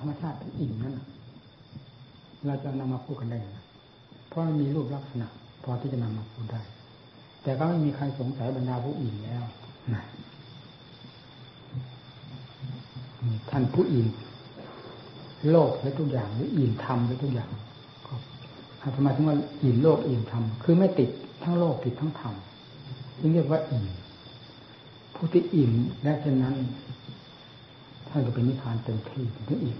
ธรรมชาติเป็นอิ่มนั่นเราจะนำมาพูดกันได้นะเพราะมันมีรูปลักษณะ พอที่จะนำมาพูดได้ แต่ก็ไม่มีใครสงสัยบรรดาผู้อิ่มแล้วนะท่านผู้อิ่มโลกและทุกอย่างหรืออิ่มธรรมและทุกอย่างทำไมถึงว่าอิ่มโลกอิ่มธรรมคือไม่ติดทั้งโลกติดทั้งธรรมจึงเรียกว่าอิ่มผู้ที่อิ่มและเช่นนั้นท่านก็เป็นนิพพานเต็มที่ถึงอิ่ม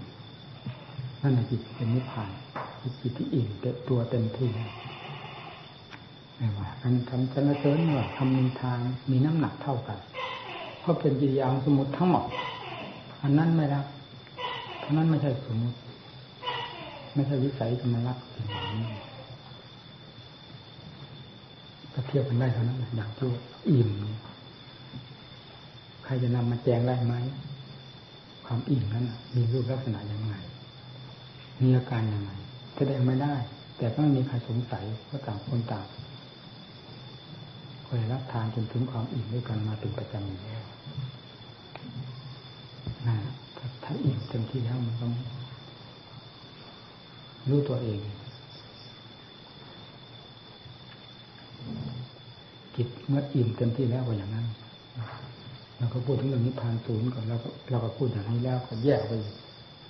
นั่นจิตเป็นนิพพานจิตที่อิ่มเต็มตัวเต็มที่ไม่ว่าการทำสรรเสริญว่าทำนินทานมีน้ำหนักเท่ากัน เพราะเป็นกิริยาสมมติทั้งหมด อันนั้นไม่รับเพราะนั้นไม่ใช่สมมติ ไม่ใช่วิสัยจะมารับสิ่งนี้ก็เทียบกันได้เท่านั้นอย่างที่อิ่ม ใครจะนำมาแจงได้ไหมความอิ่มนั้นมีรูปลักษณะอย่างไร มีอาการย่างไรแสดงไม่ได้ แต่ก็ไม่มีใครสงสัยเพราต่างคนต่างเคยรับทานจนถึงความอิ่มด้วยกันมาเป็นประจำอยู่แล้วนะถ้าอิ่มเต็มที่แล้วมันต้องรู้ตัวเอง จิตเมื่ออิ่มเต็มที่แล้วก็อย่างนั้นเราก็พูดถึงเรื่องนิพพานศูนย์ก่อนเราก็เราก็พูดอย่างนี้แล้วก็แยกไป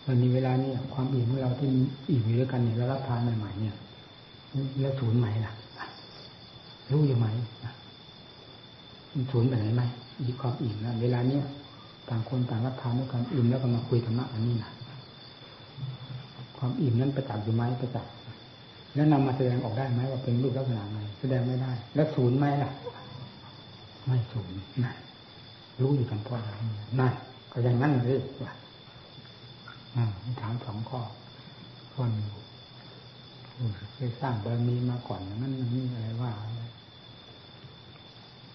มันมีเวลาเนี่ยความอิ่มของเราที่อิ่มอยู่ด้วยกันเนี่ยเรารับทานใหม่ๆเนี่ยแล้วศูนย์ไหมล่ะรู้อยู่ไหมศูนย์ไปไหนไหมอีความอิ่มนะเวลาเนี้ยต่างคนต่างรับทานด้วยกันอิ่มแล้วก็มาคุยธรรมะอันนี้นะความอิ่มนั้นประจักษ์อยู่ไหมประจักษ์แล้วนำมาแสดงออกได้ไหมว่าเป็นรูปลักษณะไงแสดงไม่ได้ แล้วศูนย์ไหมล่ะ ไม่ศูนย์นะรู้อยู่ทางพ่อนั่นก็อย่างนั้นเลยว่า ถามสองข้อคนเคยสร้างบารมีมาก่อนอย่างนั้นนี้อะไรว่า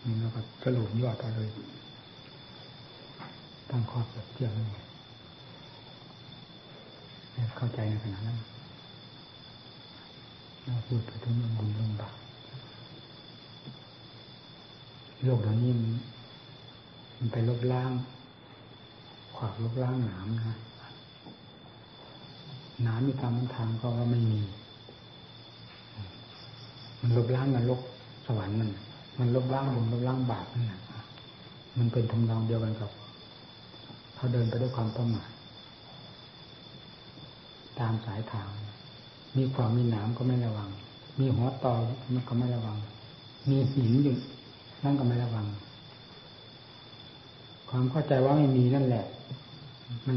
นี่เราก็สรุปยอดไปเลยตั้งข้อเปรียบเทียบเลยเข้าใจในขณะนั้นเราพูดไปถึงเรื่องบุญเรื่องบาปโลกเดี๋ยวนี้มันไปลบล้าง ขวากลบล้างหนามนะ นามมีตามทางก็ว่าไม่มี มันลบล้างนรกสวรรค์มันมันลบล้างบุญลบล้างบาปนั่นแหละมันเป็นทำนองเดียวกันกับเขาเดินไปด้วยความประมาทตามสายทาง มีความมีหนามก็ไม่ระวัง มีหัวตอมันก็ไม่ระวัง มีหินอยู่นั่นก็ไม่ระวัง ความเข้าใจว่าไม่มีนั่นแหละ มัน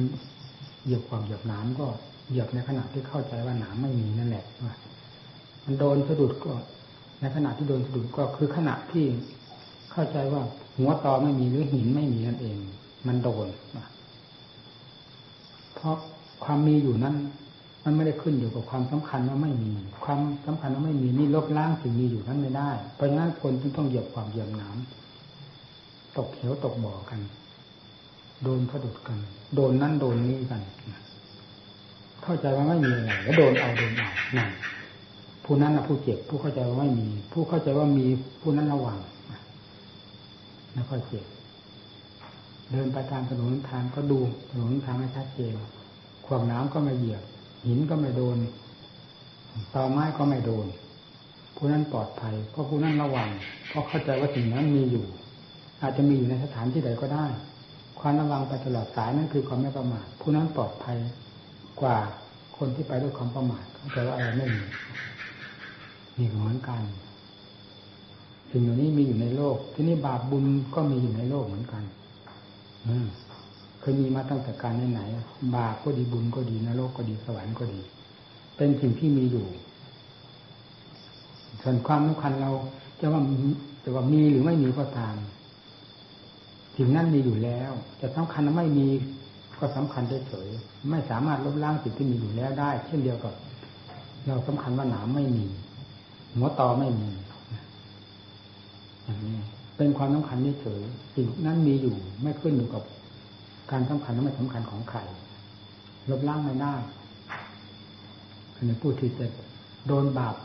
เหยียบความเหยียบน้ำก็ เหยียบในขณะที่เข้าใจว่าหนามไม่มีนั่นแหละว่ามันโดนสะดุดก็ ในขณะที่โดนสะดุดก็คือขณะที่เข้าใจว่าหัวตอไม่มีหรือหินไม่มีนั่นเอง มันโดนเพราะความมีอยู่นั้น มันไม่ได้ขึ้นอยู่กับความสำคัญว่าไม่มี ความสำคัญว่าไม่มีนี่ลบล้างสิ่งมีอยู่นั้นไม่ได้ เพราะฉะนั้นคนจึงต้องเหยียบความเหยียบหน้ำตกเหวตกบ่อกัน โดนสะดุดกัน โดนนั่นโดนนี้กัน เข้าใจว่าไม่มีอะไรแล้วโดนเอาโดนเอานั่นผู้นั้นนะผู้เจ็บ ผู้เข้าใจว่าไม่มี ผู้เข้าใจว่ามีผู้นั้นระวังไม่ค่อยเจ็บเดินไปตามถนนทางก็ดูถนนทางให้ชัดเจนขวางน้ำก็ไม่เหยียบ หินก็ไม่โดนตอไม้ก็ไม่โดน ผู้นั้นปลอดภัย เพราะผู้นั้นระวัง เพราะเข้าใจว่าสิ่งนั้นมีอยู่ อาจจะมีอยู่ในสถานที่ใดก็ได้ ความระวังไปตลอดสายนั่นคือความไม่ประมาทผู้นั้นปลอดภัย กว่าคนที่ไปด้วยความประมาทเข้าใจว่าอะไรไม่มีนี่เหมือนกันสิ่งเหล่านี้มีอยู่ในโลก ที่นี่บาปบุญก็มีอยู่ในโลกเหมือนกันอืมเคยมีมาตั้งแต่การไหนๆบาปก็ดีบุญก็ดีนรกก็ดีสวรรค์ก็ดี เป็นสิ่งที่มีอยู่ ส่วนความสำคัญเราจะว่าจะว่ามีหรือไม่มีก็ตามสิ่งนั้นมีอยู่แล้ว จะสำคัญไม่มี ก็สำคัญเฉยๆไม่สามารถลบล้างสิ่งที่มีอยู่แล้วได้ เช่นเดียวกับ เราสำคัญว่าหนามไม่มีหัวตอไม่มีอย่างนี้เป็นความสำคัญเฉยสิ่งนั้นมีอยู่ ไม่ขึ้นอยู่กับ การสำคัญและไม่สำคัญของใครลบล้างไม่ได้คือผู้ที่จะโดนบาป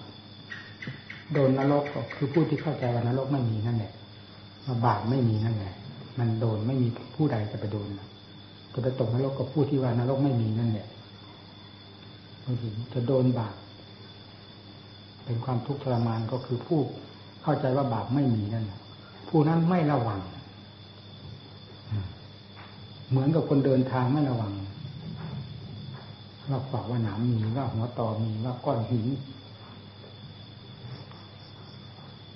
โดนนรกก็คือผู้ที่เข้าใจว่านรกไม่มีนั่นแหละว่าบาปไม่มีนั่นแหละมันโดนไม่มีผู้ใดจะไปโดน จะไปตกนรกกับผู้ที่ว่านรกไม่มีนั่นแหละบางทีจะโดนบาปเป็นความทุกข์ทรมานก็คือผู้เข้าใจว่าบาปไม่มีนั่นผู้นั้นไม่ระวัง เหมือนกับคนเดินทางไม่ระวังว่าฝากว่าหนามมีว่าหัวตอมีว่าก้อนหิน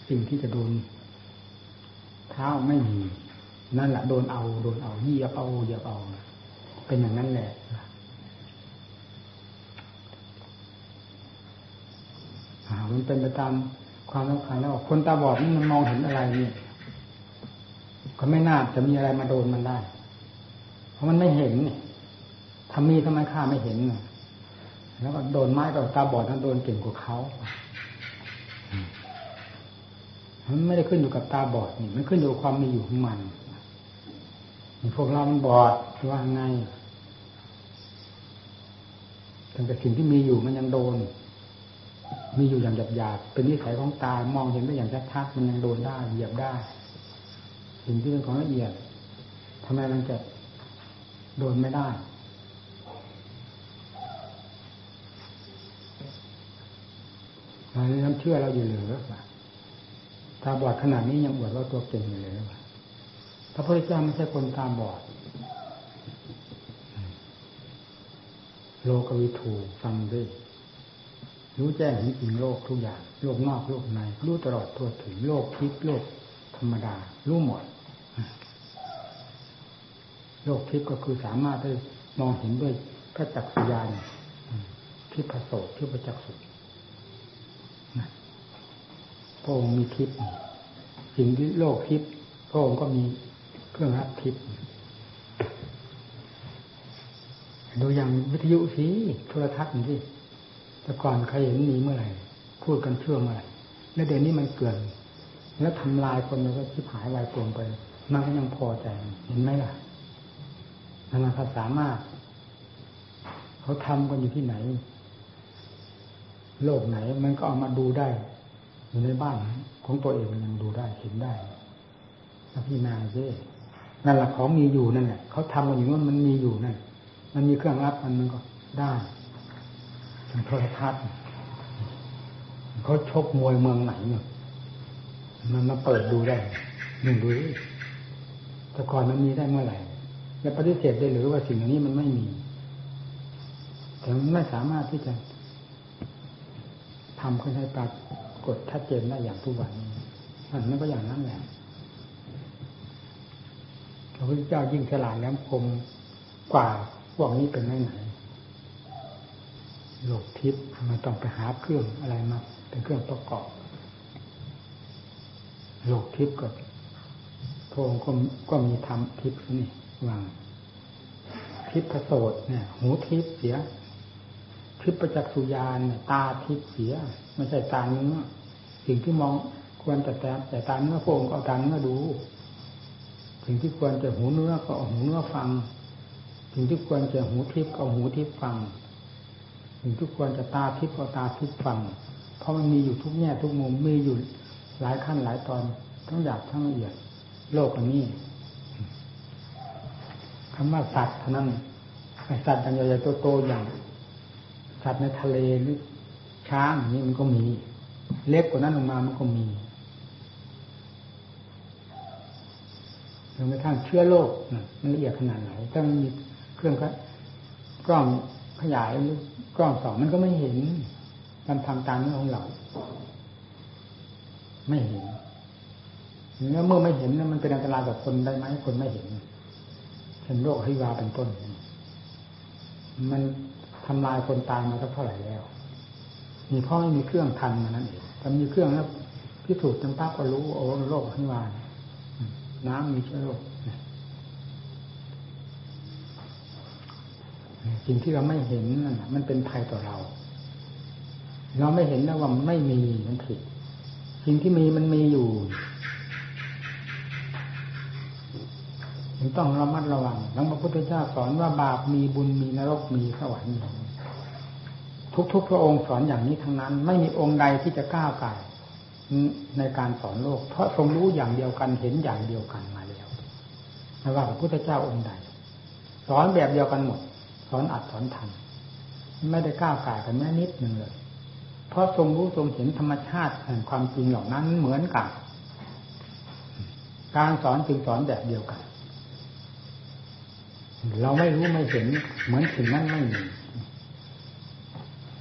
สิ่งที่จะโดนเท้าไม่มี นั่นแหละโดนเอาโดนเอาเหยียบเอาเหยียบเอา เป็นอย่างนั้นแหละมันเป็นไปตามความต้องการแล้วคนตาบอดนี่มันมองเห็นอะไรนี่ก็ไม่น่าจะมีอะไรมาโดนมันได้ เพราะมันไม่เห็นนี่ทำมีทำไมข้าไม่เห็นแล้วก็โดนไม้กับตาบอดนั้นโดนเก่งกว่าเขามันไม่ได้ขึ้นอยู่กับตาบอดนี่ มันขึ้นอยู่ความมีอยู่ของมันพวกเรามันบอดว่าไง แต่สิ่งที่มีอยู่มันยังโดน มีอยู่อย่างหยาบๆเป็นนิสัยของตามองเห็นได้อย่างชัดๆมันยังโดนได้เหยียบได้สิ่งที่เป็นของละเอียดทำไมมันจะโดนไม่ได้อันนี้น้ำเชื่อเราอยู่เหลือตาบอดขนาดนี้ยังอวดว่าตัวเก่งอยู่เลยพระพุทธเจ้าไม่ใช่คนตาบอด โลกวิถูฟังด้วยรู้แจ้งเห็นจริงโลกทุกอย่าง โลกนอกโลกใน รู้ตลอดทั่วถึงโลกทิพย์โลกธรรมดา รู้หมด โลกทิพย์ก็คือสามารถได้มองเห็นด้วยพระจักรยานทิพโสทิพจักสุพระองค์มีทิพย์สิ่งที่โลกทิพย์พระองค์ก็มีเครื่องรับทิพย์ ดูอย่างวิทยุสิโทรทัศน์สิแต่ก่อนใครเห็นมีเมื่อไหร่ พูดกันเชื่อเมื่อไหร่แล้วเดี๋ยวนี้มันเกินแล้วทำลายคนแล้วก็ชิบหายวายปวงไปมันก็ยังพอใจเห็นไหมล่ะนั่นเขาสามารถเขาทำกันอยู่ที่ไหน โลกไหน มันก็เอามาดูได้ อยู่ในบ้านของตัวเองมันยังดูได้เห็นได้แล้วพี่นาเจ้นั่นแหละของมีอยู่นั่นแหละเขาทำกันอยู่ว่ามันมีอยู่นั่น มันมีเครื่องรับมันมันก็ได้โทรทัศน์เขาชกมวยเมืองไหนเนี่ยมันมาเปิดดูได้หนึ่งดูแต่ก่อนมันมีได้เมื่อไหร่จะปฏิเสธได้หรือว่าสิ่งนี้มันไม่มี แต่มันไม่สามารถที่จะทำขึ้นให้ปรากฏชัดเจนได้อย่างทุกวันนี้มันก็อย่างนั้นแหละพระพุทธเจ้ายิ่งฉลาดแหลมคมกว่า วกนี้เป็นไหนไหนโลกทิพย์มันต้องไปหาเครื่องอะไรมาเป็นเครื่องประกอบโลกทิพย์ก็พระองค์ก็ก็มีธรรมทิพย์นี่วางทิพย์ผโสดเนี่ย หูทิพย์เสียทิพย์ประจักษ์สุญานเนี่ยตาทิพย์เสีย ไม่ใช่ตาเนื้อสิ่งที่มองควรแต่แต่แต่ตาเนื้อพระองค์เอาตาเนื้อดู สิ่งที่ควรจะหูเนื้อก็หูเนื้อฟัง สิ่งที่ควรจะหูทิพย์เอาหูทิพย์ฟัง สิ่งที่ควรจะตาทิพย์ก็ตาทิพย์ฟัง เพราะมันมีอยู่ทุกแง่ทุกมุมมีอยู่หลายขั้นหลายตอนทั้งหยาบทั้งละเอียด โลกอันนี้คำว่าสัตว์เท่านั้นสัตว์อย่างใหญ่ๆโตๆอย่าง สัตว์ในทะเลหรือช้างอย่างนี้มันก็มี เล็กกว่านั้นลงมามันก็มีจนกระทั่งเชื้อโรคมันละเอียดขนาดไหนถ้ามันมี เครื่องกล้องขยายหรือกล้องสองมันก็ไม่เห็นมันทำตามเรื่องของเรา ไม่เห็นเมื่อเมื่อไม่เห็นมันเป็นอันตรายกับคนได้ไหมคนไม่เห็นเช่นโรคฮิวาเป็นต้น มันทำลายคนตายมาสักเท่าไหร่แล้ว มีพ่อไม่มีเครื่องทันมานั้นเองถ้ามีเครื่องแล้วพิสูจน์จังป้าก็รู้โอ้โรคฮิวาน้ำมีเชื้อโรค สิ่งที่เราไม่เห็นนั่นมันเป็นภัยต่อเรา เราไม่เห็นแล้วว่ามันไม่มีมันผิดสิ่งที่มีมันมีอยู่ต้องระมัดระวังทั้งพระพุทธเจ้าสอนว่าบาปมีบุญมีนรกมีสวรรค์ทุกๆพระองค์สอนอย่างนี้ทั้งนั้น ไม่มีองค์ใดที่จะก้าวไก่ในการสอนโลก เพราะทรงรู้อย่างเดียวกันเห็นอย่างเดียวกันมาแล้วไม่ว่าพระพุทธเจ้าองค์ใด สอนแบบเดียวกันหมด สอนอัดสอนทำไม่ได้ก้าวไก่กันแม้นิดหนึ่งเลย เพราะทรงรู้ทรงเห็นธรรมชาติแห่งความจริงเหล่านั้นเหมือนกัน การสอนจึงสอนแบบเดียวกัน เราไม่รู้ไม่เห็นเหมือนสิ่งนั้นไม่มี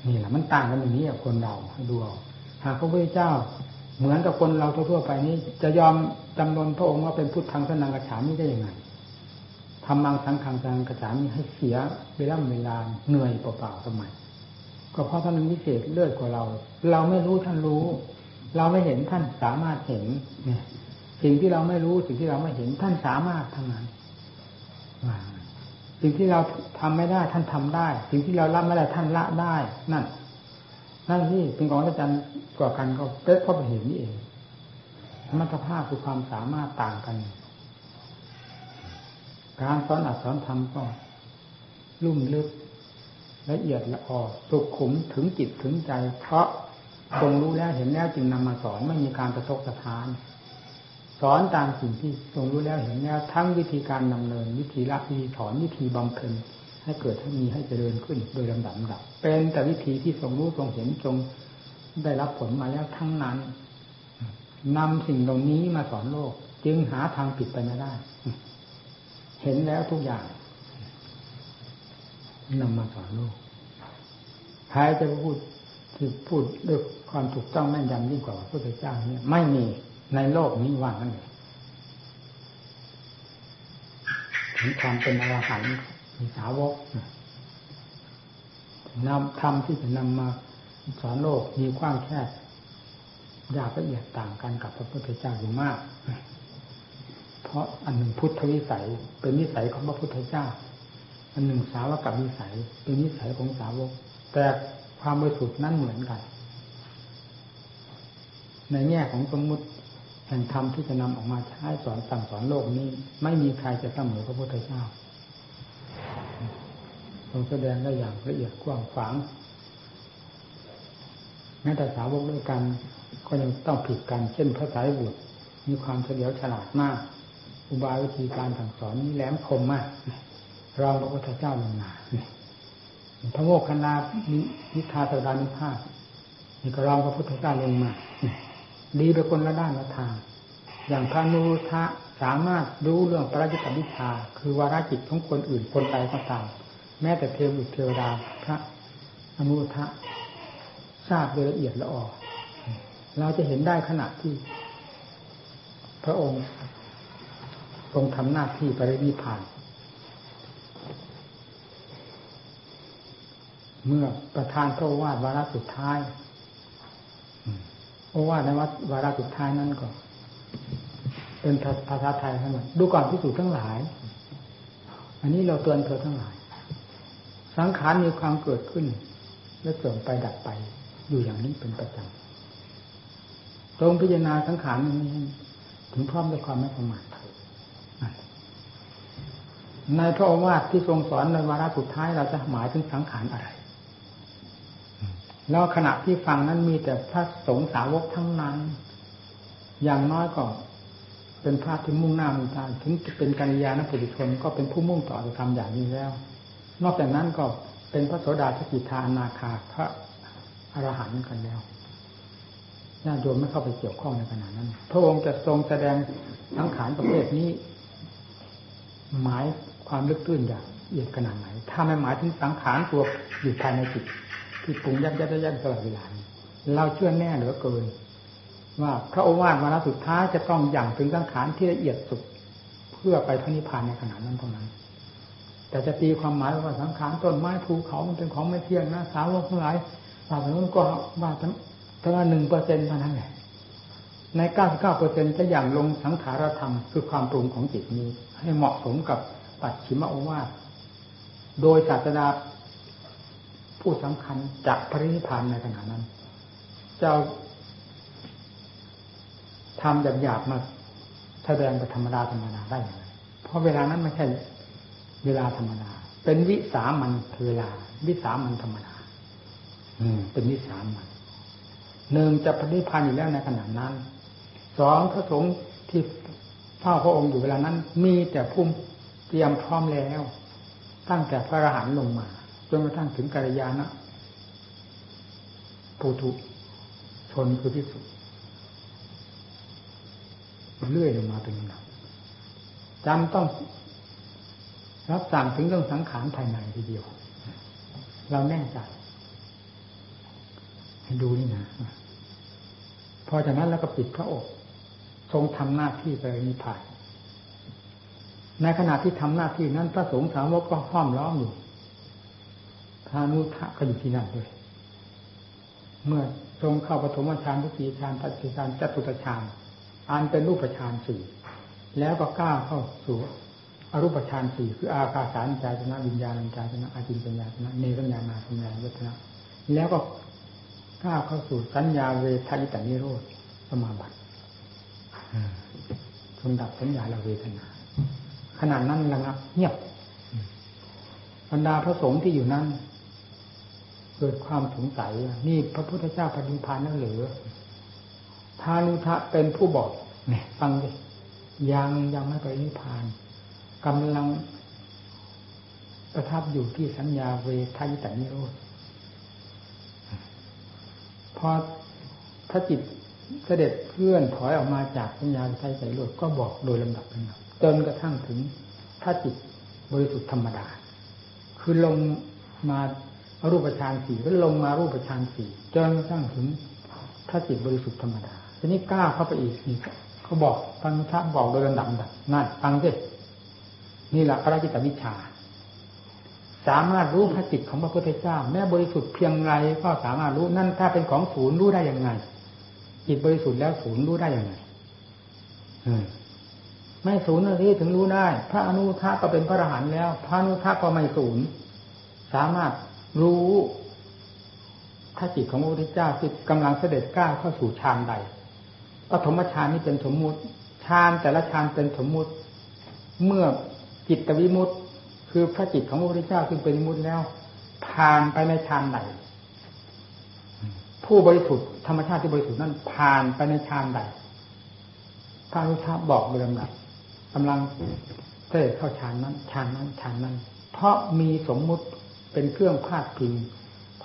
นี่แหละมันต่างกันอย่างนี้กับคนเราดูเอาหากพระพุทธเจ้าเหมือนกับคนเราทั่วไปนี้ จะยอมจำนนพระองค์ว่าเป็นพุทธังสนังกระฉามิได้ยังไง ทำมังสังขังสังกระฉามให้เสียเวลาเวลาเหนื่อยเปล่าๆทำไมก็เพราะท่านวิเศษเลิศกว่าเรา เราไม่รู้ท่านรู้ เราไม่เห็นท่านสามารถเห็นเนี่ยสิ่งที่เราไม่รู้สิ่งที่เราไม่เห็นท่านสามารถทำนั้นสิ่งที่เราทำไม่ได้ท่านทำได้ สิ่งที่เราละไม่ได้ท่านละได้ นั่น นั่นที่เป็นของอาจารย์กว่ากันก็เป๊ะเพราะเห็นนี่เองธรรมภาพคือความสามารถต่างกัน การสอนอัดสอนทำก็ลุ่มลึกละเอียดละออสุขุมถึงจิตถึงใจ เพราะทรงรู้แล้วเห็นแล้วจึงนำมาสอนไม่มีการกระทกระทาน สอนตามสิ่งที่ทรงรู้แล้วเห็นแล้วทั้งวิธีการดำเนิน วิธีละวิธีถอนวิธีบำเพ็ญให้เกิดให้มีให้เจริญขึ้น โดยลำดับดับ เป็นแต่วิธีที่ทรงรู้ทรงเห็นทรงได้รับผลมาแล้วทั้งนั้นนำสิ่งเหล่านี้มาสอนโลก จึงหาทางผิดไปไม่ได้ เห็นแล้วทุกอย่างนำมาสอนโลกใครจะพูดที่พูดด้วยความถูกต้องแม่นยำยิ่งกว่าพระพุทธเจ้าเนี่ยไม่มีในโลกนี้ว่างั้นเลยถึงความเป็นอรหันต์มีสาวกนำธรรมที่จะนำมาสอนโลกมีกว้างแคบยากละเอียดต่างกันกับพระพุทธเจ้าอยู่มาก เพราะอันหนึ่งพุทธวิสัย เป็นนิสัยของพระพุทธเจ้า อันหนึ่งสาวกับนิสัย เป็นนิสัยของสาวก แต่ความบริสุทธิ์นั้นเหมือนกัน ในแง่ของสมมุติแห่งธรรมที่จะนำออกมาใช้สอนสั่งสอนโลกนี้ ไม่มีใครจะเสมอพระพุทธเจ้าทรงแสดงได้อย่างละเอียดกว้างขวางแม้แต่สาวกด้วยกัน ก็ยังต้องผิดกัน เช่นพระสายบุตรมีความเฉลียวฉลาดมาก อุบายวิธีการสั่งสอนนี้แหลมคมมากรองพระพุทธเจ้าลงมาพระโมกขลานิทาสดานิภาพนี่ก็รองพระพุทธเจ้าลงมาดีไปคนละด้านละทาง อย่างพระนุทะสามารถรู้เรื่องปราจิตวิชา คือวาระจิตของคนอื่นคนใดก็ตาม แม้แต่เทวเทวดาพระอนุทะทราบโดยละเอียดละออเราจะเห็นได้ขณะที่ พระองค์ รงทำหน้าที่ปรินิพาน เมื่อประธานพระวาดวาระสุดท้ายโอวาทในวัดวาระสุดท้ายนั่นก็เป็นภาษาไทยทั้งหมดดูก่อนที่สุดทั้งหลาย อันนี้เราเตือนเธอทั้งหลาย สังขารมีความเกิดขึ้น และเสื่อมไปดับไป อยู่อย่างนี้เป็นประจำตรงพิจารณาสังขารนี้ถึงพร้อมด้วยความไม่ประมาท ในพระโอวาทที่ทรงสอนในวาระสุดท้ายเราจะหมายถึงสังขารอะไรแล้วขณะที่ฟังนั้นมีแต่พระสงฆ์สาวกทั้งนั้น อย่างน้อยก็เป็นพระที่มุ่งหน้ามุ่งตาถึงจะเป็นกัลยาณปุถุชนก็เป็นผู้มุ่งต่อจะทำอย่างนี้แล้ว นอกจากนั้นก็เป็นพระโสดาสกิทานาคาพระอรหันต์กันแล้วญาติโยมไม่เข้าไปเกี่ยวข้องในขณะนั้น พระองค์จะทรงแสดงสังขารประเภทนี้ หมาย ความลึกตื้นอย่างละเอียดขนาดไหน ถ้าไม่หมายถึงสังขารตัวอยู่ภายในจิตที่ปรุงยัดยัดยัดตลอดเวลาเราเชื่อแน่เหลือเกิน ว่าพระโอวาทวาระสุดท้ายจะต้องอย่างถึงสังขารที่ละเอียดสุด เพื่อไปพระนิพพานในขณะนั้นเท่านั้น แต่จะตีความหมายว่าสังขารต้นไม้ภูเขามันเป็นของไม่เที่ยงนะสาวกทั้งหลายสาวนั้นก็ว่าแต่ว่าหนึ่งเปอร์เซ็นต์เท่านั้นแหละในเก้าสิบเก้าเปอร์เซ็นต์จะอย่างลงสังขารธรรมคือความปรุงของจิตนี้ ให้เหมาะสมกับ ปัจฉิมโอวาทโดยศาสดาผู้สำคัญจากพระนิพพานในขณะนั้นจ้าทำหยาบมาแสดงไปธรรมดาธรรมดาได้อย่างไรเพราะเวลานั้นไม่ใช่เวลาธรรมดา เป็นวิสามันเวลา วิสามันธรรมดา อืม เป็นวิสามันหนึ่งจะปฏิพันธ์อยู่แล้วในขณะนั้นสองพระสงฆ์ที่เฝ้าพระองค์อยู่เวลานั้น มีแต่ภูมิ เตรียมพร้อมแล้ว ตั้งแต่พระอรหันต์ลงมาจนกระทั่งถึงกัลยาณปุถุชนคือที่สุเลื่อยลงมาเป็นลำดับจำต้องรับสั่งถึงเรื่องสังขารภายในทีเดียว เราแน่ใจให้ดูนี่นะพอจากนั้นแล้วก็ปิดพระอกทรงทำหน้าที่ไปนิพพาน ในขณะที่ทำหน้าที่นั้น พระสงฆ์สาวกก็ห้อมล้อมอยู่พระนุทะก็อยู่ที่นั่นด้วย เมื่อทรงเข้าปฐมฌานทุติยฌานตัติฌานจตุตฌานอันเป็นรูปฌานสี่แล้วก็ก้าวเข้าสู่อรูปฌานสี่คืออากาสารจายชนะวิญญาณจายชนะอาจินปัญญาชนะเนรัญญานาสัญญาวัฒนะแล้วก็ก้าวเข้าสู่สัญญาเวทายตานิโรธสมาบัติจนดับสัญญาละเวทนา ขนาดนั้นระงับเงียบบรรดาพระสงฆ์ที่อยู่นั้น เกิดความสงสัยนี่พระพุทธเจ้าปฏิพานนั่นหรือทานุทะเป็นผู้บอกเนี่ยฟังดิยังยังไม่ไปนิพพานกำลังประทับอยู่ที่สัญญาเวทายตานิโรธพอพระจิตเสด็จเพื่อนถอยออกมาจากสัญญาไทยใจโลดก็บอกโดยลำดับลำดับ จนกระทั่งถึงถ้าจิตบริสุทธิ์ธรรมดา คือลงมารูปฌานสี่ก็ลงมารูปฌานสี่จนกระทั่งถึงถ้าจิตบริสุทธิ์ธรรมดาทีนี้กล้าเข้าไปอีกนี่เขาบอกฟังพระบอกโดยลำดับดับนั่นฟังสินี่แหละพระจิตวิชา สามารถรู้พระจิตของพระพุทธเจ้า แม้บริสุทธิ์เพียงไรก็สามารถรู้นั่นถ้าเป็นของศูนย์รู้ได้ยังไงจิตบริสุทธิ์แล้วศูนย์รู้ได้อย่างไร ไม่ศูนย์ที่ถึงรู้ได้ พระอนุทาก็เป็นพระอรหันต์แล้ว พระอนุทาก็ไม่ศูนย์สามารถรู้ถ้าจิตของพระพุทธเจ้าที่กำลังเสด็จก้าวเข้าสู่ฌานใดปฐมฌานนี้เป็นสมมุติฌานแต่ละฌานเป็นสมมุติ เมื่อจิตวิมุตติ คือพระจิตของพระพุทธเจ้าซึ่งเป็นมุตแล้วผ่านไปในฌานใดผู้บริสุทธิ์ธรรมชาติที่บริสุทธิ์นั้นผ่านไปในฌานใดพระอนุชาบอกโดยลำดับ กำลังเสด็จเข้าฌานนั้นฌานนั้นฌานนั้น เพราะมีสมมุติเป็นเครื่องพาดพิง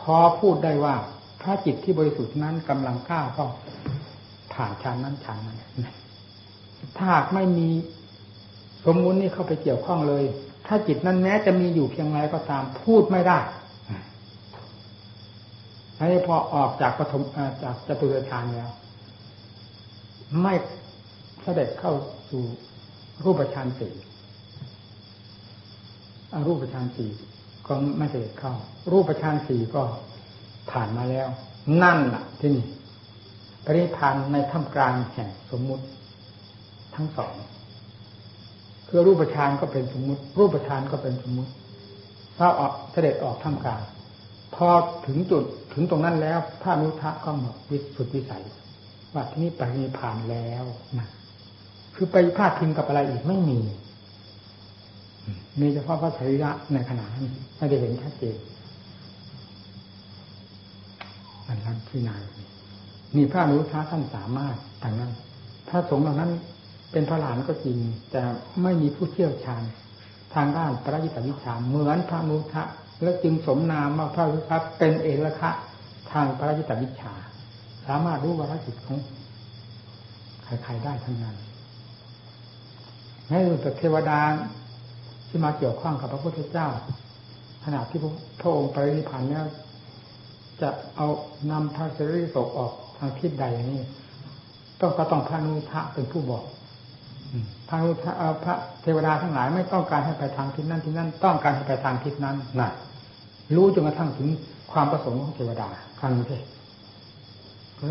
พอพูดได้ว่าพระจิตที่บริสุทธิ์นั้นกำลังก้าวเข้าผ่านฌานนั้นฌานนั้น ถ้าหากไม่มีสมมุตินี้เข้าไปเกี่ยวข้องเลย ถ้าจิตนั้นแม้จะมีอยู่เพียงไรก็ตามพูดไม่ได้ให้พอออกจากปฐมจากจตุรฌานแล้ว ไม่เสด็จเข้าสู่ รูปฌานสี่อรูปฌานสี่ก็ไม่เสด็จเข้า รูปฌานสี่ก็ผ่านมาแล้ว นั่นแหละที่นี่ปริพานในท่ามกลางแห่งสมมุติทั้งสองคือรูปฌานก็เป็นสมมุติ รูปฌานก็เป็นสมมุติถ้าออกเสด็จออกท่ามกลางพอถึงจุดถึงตรงนั้นแล้วพระนุทะก็หมดวิสุทธิสัยว่าที่นี้ไปมีผ่านแล้วนะ คือไปพาดพิงกับอะไรอีกไม่มี มีเฉพาะพระสรีระในขณะนั้นไม่ได้เห็นชัดเจนอันนั้นที่นายนี่พระนุทะท่านสามารถทางนั้นพระสงฆ์เหล่านั้น เป็นพระหลานก็จริง แต่ไม่มีผู้เชี่ยวชาญ ทางด้านพระยิตวิชาเหมือนพระนุทะและจึงสมนามว่าพระรุทัพเป็นเอระคะทางพระจิตวิชา สามารถรู้วาระจิตของใครๆได้ทั้งนั้น ให้แต่เทวดาที่มาเกี่ยวข้องกับพระพุทธเจ้า ขณะที่พระองค์ไปนิพพานแล้วจะเอานำพระเสรีศกออกทางทิศใดนี่ต้องก็ต้องพระนุทะเป็นผู้บอกพระนุทะพระเทวดาทั้งหลายไม่ต้องการให้ไปทางทิศนั้นที่นั่นต้องการให้ไปทางทิศนั้นน่ะ รู้จนกระทั่งถึงความประสงค์ของเทวดาฟังสิ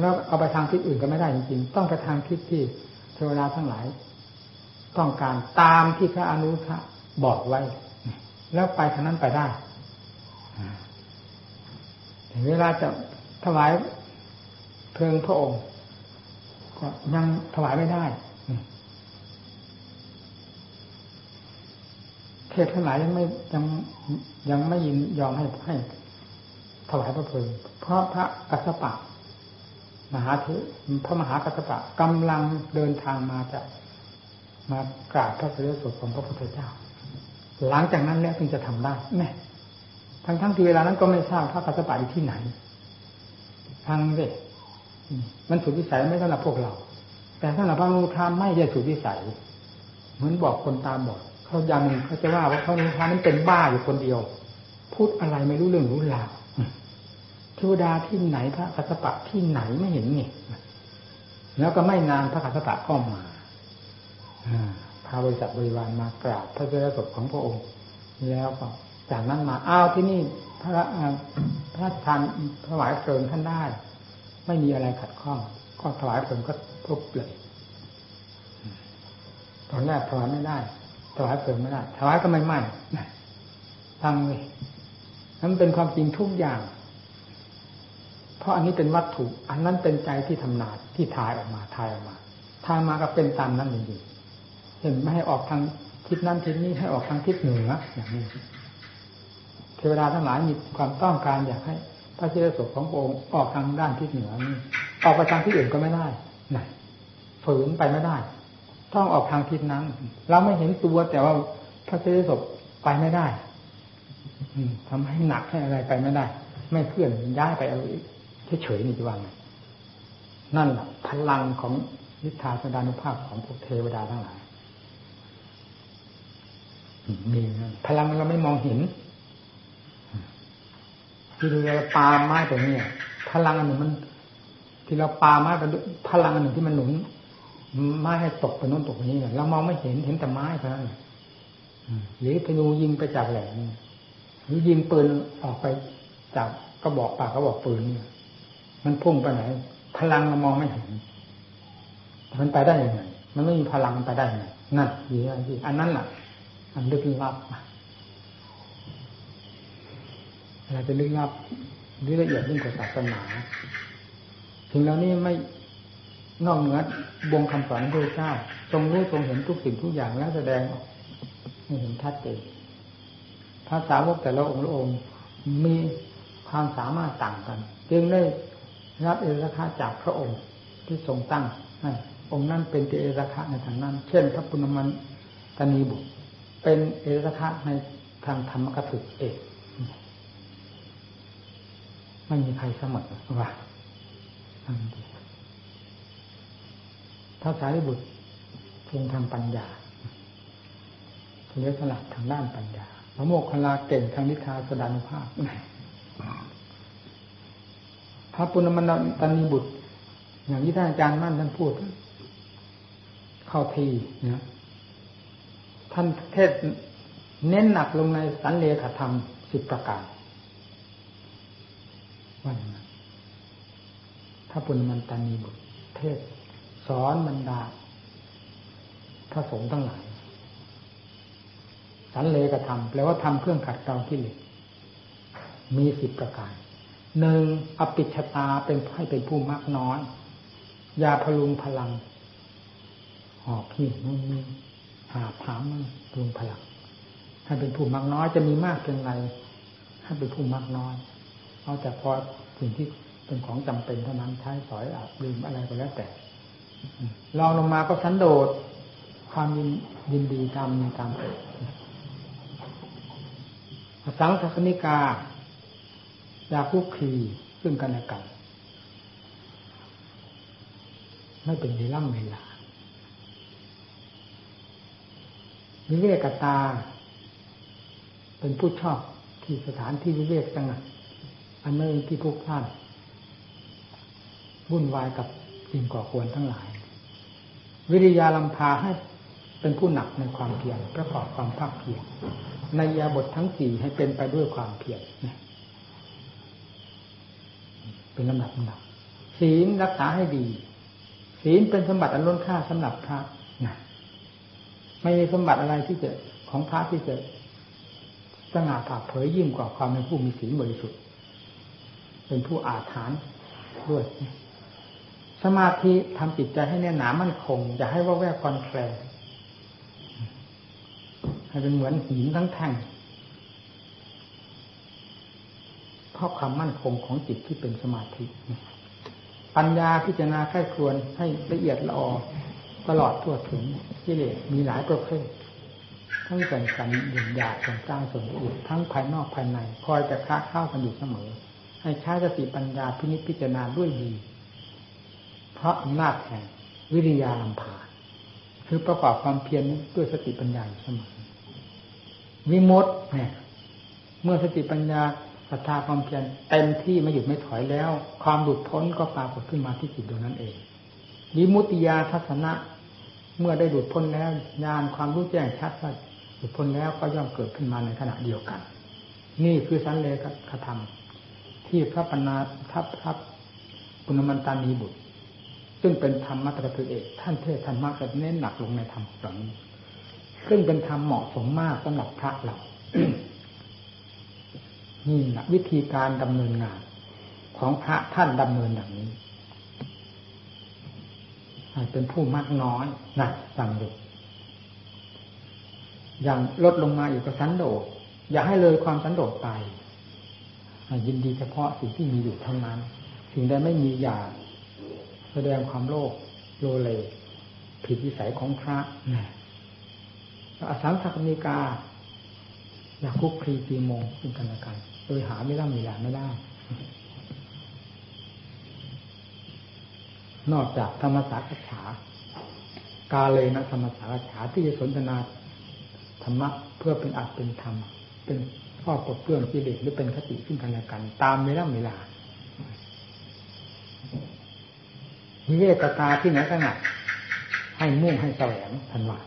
แล้วเอาไปทางทิศอื่นก็ไม่ได้จริงๆ ต้องไปทางทิศที่เทวดาทั้งหลาย ต้องการตามที่พระอนุทะบอกไว้ แล้วไปทางนั้นไปได้เวลาจะถวายเพลิงพระองค์ก็ยังถวายไม่ได้เทพทั้งหลายยังไม่ยังยังไม่ยินยอมให้ให้ถวายพระเพลิงเพราะพระกัสสปะ มหาเทพระมหากัสสปะกำลังเดินทางมาจะ มากราบพระเสด็จสดของพระพุทธเจ้า หลังจากนั้นแล้วถึงจะทำได้แม่ทั้งทั้งที่เวลานั้นก็ไม่ทราบพระกัสสปะอยู่ที่ไหนฟังสิมันสุดวิสัยไม่สำหรับพวกเรา แต่สำหรับพระนุทานไม่ใช่สุดวิสัย เหมือนบอกคนตาบอดเขาอย่างหนึ่งเขาจะว่าว่าพระนุทานนั้นเป็นบ้าอยู่คนเดียว พูดอะไรไม่รู้เรื่องรู้ราวเทวดาที่ไหนพระกัสสปะที่ไหนไม่เห็นนี่แล้วก็ไม่นานพระกัสสปะก็มา พาบริษัทบริวารมากราบพระเจ้าศพของพระองค์ แล้วก็จากนั้นมาอ้าวที่นี่พระพระทานถวายเพลิงท่านได้ ไม่มีอะไรขัดข้อง ก็ถวายเพลิงก็ทุบเลยตอนแรกถวายไม่ได้ถวายเพลิงไม่ได้ถวายก็ไม่ไหม้ฟังเลยนั้นเป็นความจริงทุกอย่าง เพราะอันนี้เป็นวัตถุ อันนั้นเป็นใจที่ทำนาที่ทายออกมาทายออกมาทายมาก็เป็นตามนั้นจริง เห็นไม่ให้ออกทางทิศนั้นทิศนี้ให้ออกทางทิศเหนืออย่างนี้เทวดาทั้งหลายมีความต้องการอยากให้ พระเจ้าศพขององค์ออกทางด้านทิศเหนือนี่ออกไปทางที่อื่นก็ไม่ได้นะฝืนไปไม่ได้ ต้องออกทางทิศนั้น เราไม่เห็นตัวแต่ว่าพระเจ้าศพไปไม่ได้ อืทำให้หนักให้อะไรไปไม่ได้ ไม่เคลื่อนย้ายไปเอาเฉยๆนี่จะว่าไงนั่นแหละพลังของนิทาสดานุภาพของพวกเทวดาทั้งหลาย มีพลังเราไม่มองเห็นที่เราปาไม้ตรงนี้พลังอันหนึ่งมัน ที่เราปาไม้ไปพลังอันหนึ่งที่มันหนุนไม้ให้ตกไปโน้นตกนี้เรามองไม่เห็นเห็นแต่ไม้เท่านั้นหรือธนูยิงไปจากแหลมหรือยิงปืนออกไปจากก็บอกปากก็บอกปืนเนี่ยมันพุ่งไปไหน พลังเรามองไม่เห็นมันไปได้ยังไงมันไม่มีพลังมันไปได้ยังไงนั่นยี่ที่อันนั้นแหละ อันลึกลับอะไรจะลึกลับหรือละเอียดยิ่งกว่าศาสนาถึงแล้วนี่ไม่นอกเหนือบงคำสอนพระเจ้าทรงรู้ทรงเห็นทุกสิ่งทุกอย่างแล้วแสดงให้เห็นชัดเจนพระสาวกแต่ละองค์ละองค์มีความสามารถต่างกัน จึงได้รับเอราคาจากพระองค์ที่ทรงตั้งให้องค์นั้นเป็นเอราคาในทางนั้น เช่น พระปุณมันตนีบุตร เป็นเอราคาในทางธรรมกถึกเอกไม่มีใครเสมอว่าพระสารีบุตรเพียงทางปัญญาเลี้ยสลัดทางด้านปัญญาพระโมกขลาเก่งทางนิทาสดานุภาพพระปุณณมันตันีบุตร อย่างที่ท่านอาจารย์มั่นท่านพูด เข้าทีนะ ท่านเทศเน้นหนักลงในสันเลขธรรมสิบประการว่าอย่างนั้นถ้าปุณมันตานีบุตรเทศ สอนบรรดาพระสงฆ์ทั้งหลาย สันเลกธรรมแปลว่าทำเครื่องขัดเกลาที่เหล็กมีสิบประการหนึ่งอปิชตาเป็นให้เป็นผู้มักน้อยยาพลุงพลังหอบพี่นู่นนี่ หาผามพลุงพลังให้เป็นผู้มักน้อยจะมีมากเพียงไรให้เป็นผู้มักน้อยเอาแต่พอสิ่งที่เป็นของจำเป็นเท่านั้นใช้สอยอาบลืมอะไรก็แล้วแต่ลองลงมาก็สันโดษความยินยนดีตามมีตามเกิดสังสนิกาอยากคุกคีซึ่งกันและกันไม่เป็นเวล่ำเวลา วิเวกตา เป็นผู้ชอบที่สถานที่วิเวกสงัดอันไม่ที่พวกท่านวุ่นวายกับสิ่งก่อควรทั้งหลาย วิริยาลำพาให้เป็นผู้หนักในความเพียรประกอบความภาคเพียรในยาบททั้งสี่ให้เป็นไปด้วยความเพียรเป็นลำดับลำดับศีลรักษาให้ดี ศีลเป็นสมบัติอันล้นค่าสำหรับพระ ไม่มีสมบัติอะไรที่จะของพระที่จะสง่าผ่าเผยยิ่งกว่าความเป็นผู้มีศีลบริสุทธิ์ เป็นผู้อาถรรพ์ด้วย สมาธิทำจิตใจให้แน่นหนามั่นคงอย่าให้ว่าแวกคอนแคลนให้เป็นเหมือนหินทั้งแท่งเพราะความมั่นคงของจิตที่เป็นสมาธิ ปัญญาพิจารณาไข้ควรให้ละเอียดละออ ตลอดทั่วถึงกิเลสมีหลายประเภททั้งส่วนสันหย่นหยาบส่วนกลางส่วนละเอียดทั้งภายนอกภายใน คอยจะค้าเข้ากันอยู่เสมอ ให้ใช้สติปัญญาพินิจพิจารณาด้วยดี เพราะอำนาจแห่งวิริยาลัมพาคือประกอบความเพียรด้วยสติปัญญาเสมอวิมุตเนี่ยเมื่อสติปัญญาศรัทธาความเพียรเต็มที่ไม่หยุดไม่ถอยแล้ว ความหลุดพ้นก็ปรากฏขึ้นมาที่จิตดวงนั้นเอง วิมุตติยาทัศนะ เมื่อได้หลุดพ้นแล้วญาณความรู้แจ้งชัดว่าหลุดพ้นแล้วก็ย่อมเกิดขึ้นมาในขณะเดียวกัน นี่คือสันเลขธรรม ที่พระปนาทัพทัพปุณมันตานีบุตร ซึ่งเป็นธรรมมัตตะเอก ท่านเทศธรรมะจะเน้นหนักลงในธรรมเหล่านี้ซึ่งเป็นธรรมเหมาะสมมากสำหรับพระเรานี่แหละวิธีการดำเนินงาน ของพระท่านดำเนินอย่างนี้ เป็นผู้มากน้อยนะสั่งดูอย่างลดลงมาอยู่กับสันโดษอย่าให้เลยความสันโดษไปยินดีเฉพาะสิ่งที่มีอยู่เท่านั้น สิ่งใดไม่มีอย่าแสดงความโลภโลเลผิดวิสัยของพระนะอสังขมิกาอยากคุกคลีตีมงซึ่งกันและกัน โดยหาไม่ได้มีหลาไม่ได้ นอกจากธรรมศาสตร์ฉากาเลยนะธรรมศาสตร์ฉาที่จะสนทนาธรรมะเพื่อเป็นอัตเป็นธรรม เป็นข้อปลดเปลื้องกิเลสหรือเป็นคติซึ่งกันและกัน ตามไม่ได้เวลาวิเวกตาที่ไหนขนาดให้มุ่งให้แสวงทันว่า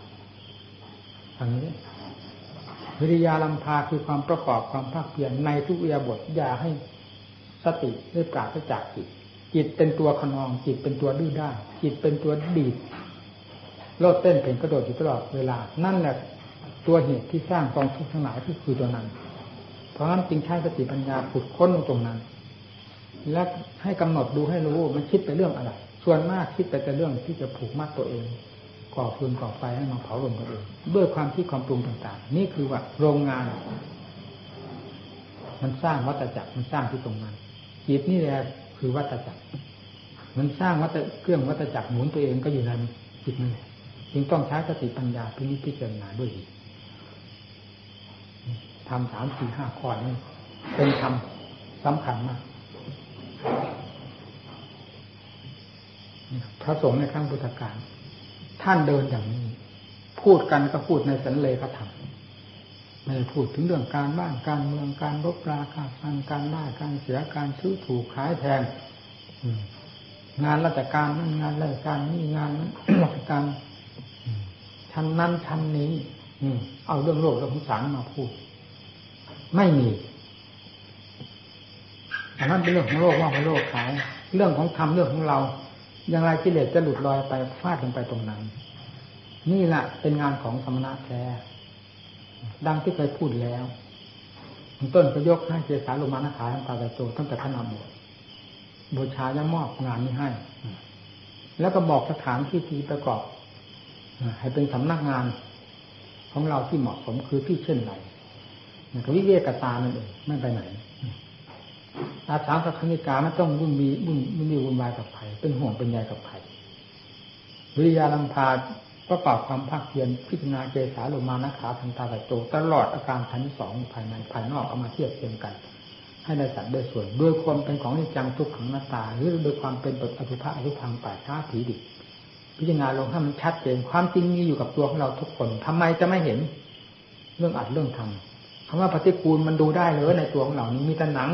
ทางนี้วิริยาลัมพาคือความประกอบความภาคเพียรในทุกเอียบทอย่าให้สติได้ปราศจากจิต จิตเป็นตัวขนอง จิตเป็นตัวดื้อด้านจิตเป็นตัวดีดโลดเต้นเพ่งกระโดดอยู่ตลอดเวลา นั่นแหละตัวเหตุที่สร้างกองทุกข์ทั้งหลายที่คือตัวนั้น เพราะนั้นจึงใช้สติปัญญาขุดค้นตรงนั้น และให้กำหนดดูให้รู้มันคิดไปเรื่องอะไร ส่วนมากคิดไปแต่เรื่องที่จะผูกมัดตัวเองก่อฟืนก่อไฟให้มาเผาลมกันเองด้วยความที่ความปรุงต่าง ๆ นี่คือว่าโรงงาน มันสร้างวัตจักรมันสร้างที่ตรงนั้นจิตนี่แหละ คือวัตจักร มันสร้างวัตเครื่องวัตจักรหมุนตัวเองก็อยู่ในจิตนั่นจึงต้องใช้สติปัญญาพินิจพิจารณาด้วยทำสามสี่ห้าข้อนี้เป็นธรรมสำคัญมากพระสงฆ์ในครั้งพุทธกาลท่านเดินอย่างนี้ พูดกันก็พูดในสันเลขธรรม ไม่พูดถึงเรื่องการบ้านการเมืองการรบราการการการได้การเสียการซื้อถูกขายแพงงานราชการนั่นงานราชการนี่งานนั้นราชการชั้นนั้นชั้นนี้เอาเรื่องโลกเรื่องสารมาพูด ไม่มีอันนั้นเป็นเรื่องของโลกว่าของโลกขาย เรื่องของธรรมเรื่องของเรา อย่างไรกิเลสจะหลุดลอยไปฟาดลงไปตรงนั้น นี่แหละเป็นงานของสมณะแท้ ดังที่เคยพูดแล้วต้นก็ยกให้เจสาลุมานาขาทังตาตโตตั้งแต่ท่านอาบวชบูชายมอบงานนี้ให้ แล้วก็บอกสถานที่ที่ประกอบให้เป็นสำนักงานของเราที่เหมาะสมคือที่เช่นไรนวิเวกตานั่นเองไม่ไปไหน อาสาสักนิกาไม่ต้องวุ่นมีวุ่นไม่มีวุ่นวายกับใครเป็นห่วงเป็นใยกับใครวิริยาลัมพา ประกอบความภาคเพียรพิจารณาเจสาลมานะขาทันตาตโตตลอดอาการทันสองภายในภายนอกเอามาเทียบเทียมกัน ให้ได้สัตว์ได้ส่วนด้วยความเป็นของนิจังทุกขังหน้าตา หรือโดยความเป็นปฏิภาอรุพังป่าช้าผีดิบพิจารณาลงให้มันชัดเจนความจริงมีอยู่กับตัวของเราทุกคนทำไมจะไม่เห็น เรื่องอัดเรื่องทำคำว่าปฏิกูลมันดูได้เลยในตัวของเรานี้มีแต่หนัง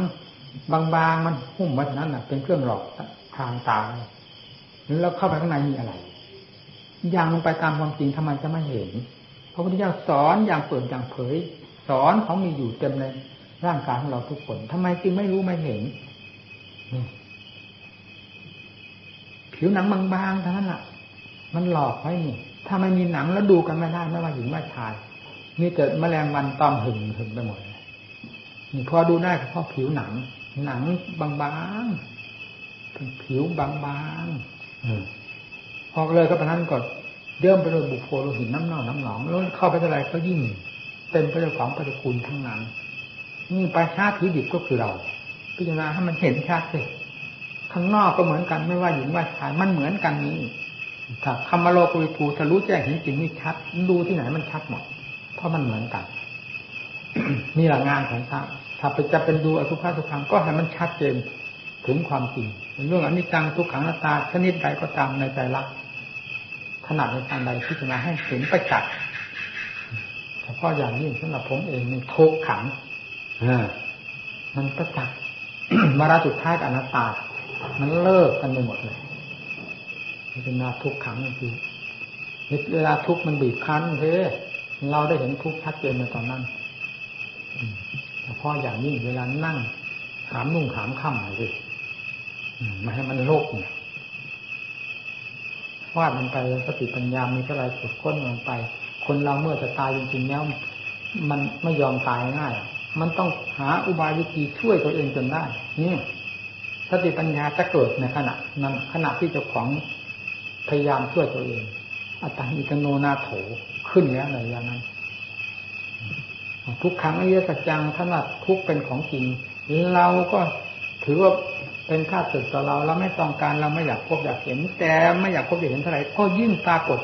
บางๆมันหุ้มมาเท่านั้นเป็นเครื่องหลอกทางตาแล้วเข้าไปข้างในมีอะไร อย่างลงไปตามความจริงทำไมจะไม่เห็นพระพุทธเจ้าสอนอย่างเปิดอย่างเผย สอนเขามีอยู่เต็มในร่างกายของเราทุกคนทำไมจึงไม่รู้ไม่เห็นผิวหนังบางๆเท่านั้นแหละมันหลอกไว้นี่ถ้าไม่มีหนังแล้วดูกันไม่ได้ไม่ว่าหญิงว่าชายมีแต่แมลงวันตอมหึงหึงไปหมดนี่พอดูได้เฉพาะผิวหนัง หนังบางๆผิวบางๆ ออกเลยก็ปะนั้นก็เดิมไปเลยบุกโพโลหินน้ำเน่าน้ำหนองแล้วเข้าไปเท่าไรก็ยิ่งเป็นไปด้วยของปฏิกูลทั้งนั้นนี่ไปชาติผีดิบก็คือเรา พิจารณาให้มันเห็นชัดเลยข้างนอกก็เหมือนกันไม่ว่าหญิงว่าชายมันเหมือนกันนี้ถ้าคำมาโลกุวิภูทะลุแจ้งเห็นจริงนี่ชัด ดูที่ไหนมันชัดหมด เพราะมันเหมือนกันนี่แหละงานของพระถ้าไปจะเป็นดูอสุภะทุกครั้งก็ให้มันชัดเจนถึงความจริงเรื่องอนิจจังทุกขังนาตาชนิดใดก็ตามในใจรัก ขนาดในทางใดพิจารณาให้ถึงประจักษ์เฉพาะอย่างยิ่งสำหรับผมเองมันทุกขังมันประจักษ์มาราสุดท้ายกับอนัตตา มันเลิกกันไปหมดเลยพิจารณาทุกขังนั่นคือเวลาทุกมันบีบคั้นเฮ้เราได้เห็นทุกชัดเจนในตอนนั้นเฉพาะอย่างยิ่งเวลานั่งหามนุ่งหามค่ำเลยมาให้มันโลกเนี่ย วาดมันไปสติปัญญามีเท่าไรสุดค้นมันไป คนเราเมื่อจะตายจริงๆแล้วมันไม่ยอมตายง่าย มันต้องหาอุบายวิธีช่วยตัวเองจนได้ นี่สติปัญญาจะเกิดในขณะนั้นขณะที่เจ้าของพยายามช่วยตัวเอง อัตตาอิตโนนาโถขึ้นแล้วในอย่างนั้น ทุกครั้งอริยสัจจังท่านว่าทุกเป็นของจริง เราก็ถือว่า เป็นค่าศึกต่อเราเราไม่ต้องการเราไม่อยากพบอยากเห็น แต่ไม่อยากพบอยากเห็นเท่าไหร่ก็ยิ่งปรากฏ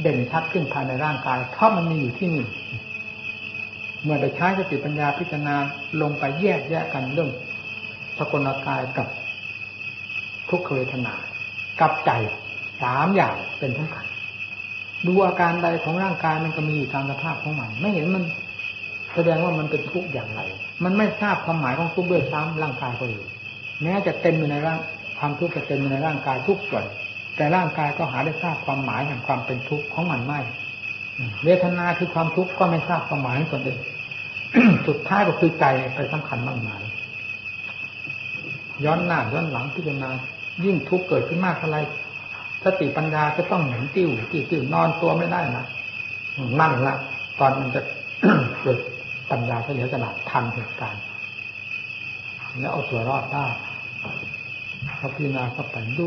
เด่นชัดขึ้นภายในร่างกายเพราะมันมีอยู่ที่นี่เมื่อได้ใช้สติปัญญาพิจารณาลงไปแยกแยกกันเรื่องสกลกายกับทุกขเวทนา กับใจสามอย่างเป็นสำคัญดูอาการใดของร่างกายมันก็มีอยู่ตามสภาพของมัน ไม่เห็นมัน แสดงว่ามันเป็นทุกข์อย่างไร มันไม่ทราบความหมายของทุกข์ด้วยซ้ำร่างกายก็อยู่ แม้จะเต็มอยู่ในร่างความทุกข์จะเต็มอยู่ในร่างกายทุกส่วน แต่ร่างกายก็หาได้ทราบความหมายแห่งความเป็นทุกข์ของมันไม่เวทนาคือความทุกข์ก็ไม่ทราบความหมายของตนเองสุดท้ายก็คือใจไปสำคัญมากมายย้อนหน้าย้อนหลังพิจารณายิ่งทุกข์เกิดขึ้นมากเท่าไรสติปัญญาจะต้องเหมือนติ้วติ้วติ้วนอนตัวไม่ได้นะนั่นละตอนมันจะเกิดปัญญาเฉลียวฉลาดทันเหตุการณ์ แล้วเอาตัวรอดได้พอพิจารณาเข้าไปดู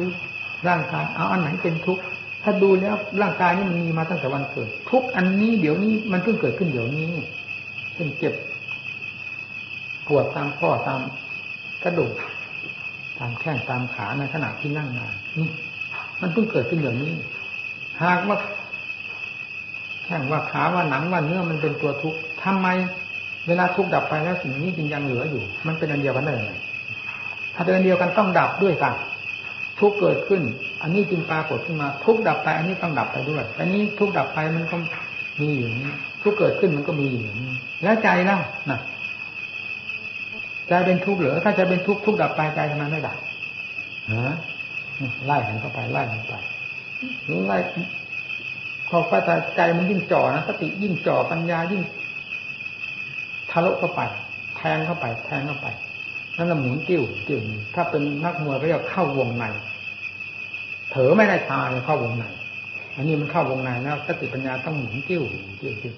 ร่างกายเอาอันไหนเป็นทุกข์ถ้าดูแล้วร่างกายนี่มันมีมาตั้งแต่วันเกิด ทุกอันนี้เดี๋ยวนี้มันเพิ่งเกิดขึ้นเดี๋ยวนี้เช่นเจ็บปวดตามข้อตามกระดูกตามแข้งตามขาในขณะที่นั่งนานนี่มันเพิ่งเกิดขึ้นอย่างนี้ หากว่าแข้งว่าขาว่าหนังว่าเนื้อมันเป็นตัวทุกข์ทำไม เวลาทุกข์ดับไปแล้วสิ่งนี้จึงยังเหลืออยู่ มันเป็นอันเดียวกันได้ยังไงถ้าเป็นอันเดียวกันต้องดับด้วยกันทุกเกิดขึ้น อันนี้จึงปรากฏขึ้นมา ทุกดับไป อันนี้ต้องดับไปด้วย อันนี้ทุกดับไปมันก็มีอย่างนี้ทุกเกิดขึ้นมันก็มีอย่างนี้แล้วใจแล้วนะใจเป็นทุกข์เหรอถ้าจะเป็นทุกข์ทุกดับไปใจทำไมไม่ดับฮะไล่มันเข้าไปไล่มันไปไล่พอไปแต่ใจมันยิ่งจ่อนะสติยิ่งจ่อปัญญายิ่ง ทะลุเข้าไป แทงเข้าไป แทงเข้าไปนั่นละหมุนติ้วติ้วถ้าเป็นนักมวยก็จะเข้าวงในเถอไม่ได้ทายเข้าวงในอันนี้มันเข้าวงในแล้วสติปัญญาต้องหมุนติ้วติ้วติ้ว